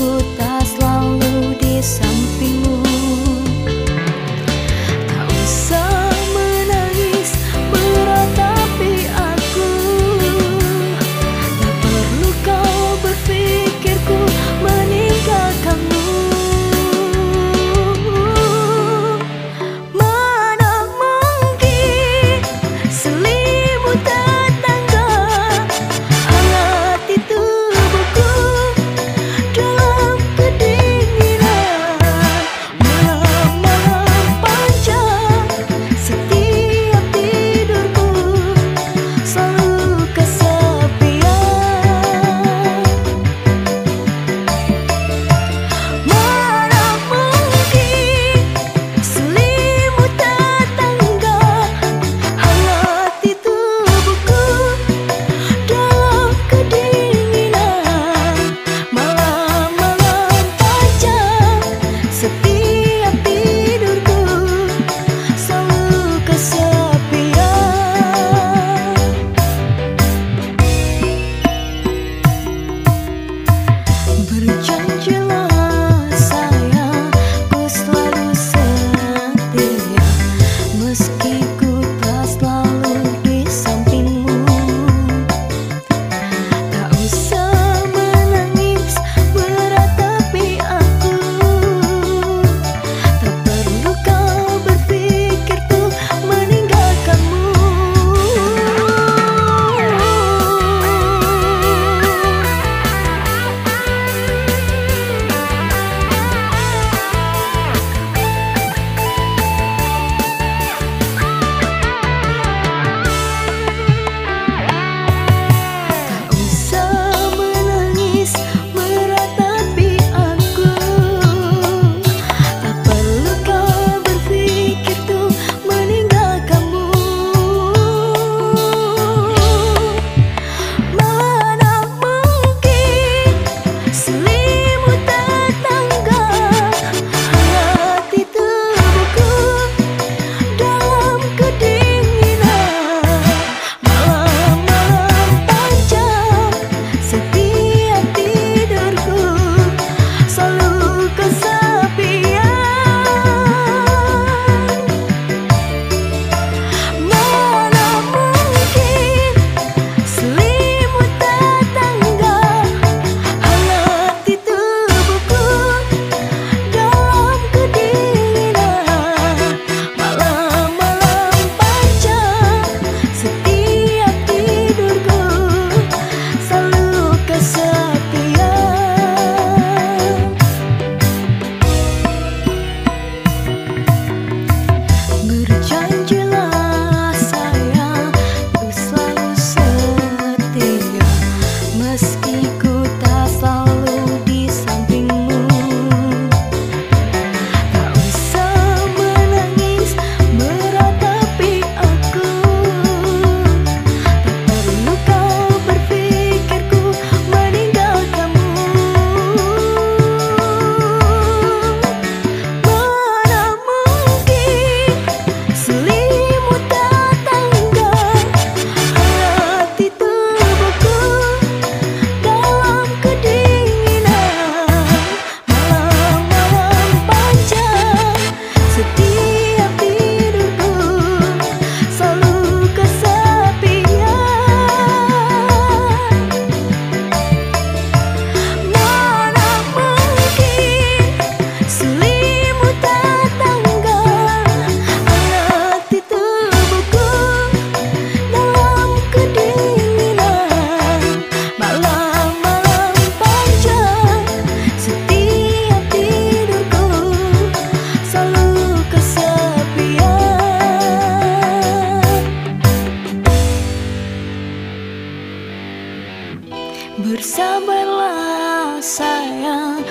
cô tak उसकी Bersabarlah sayang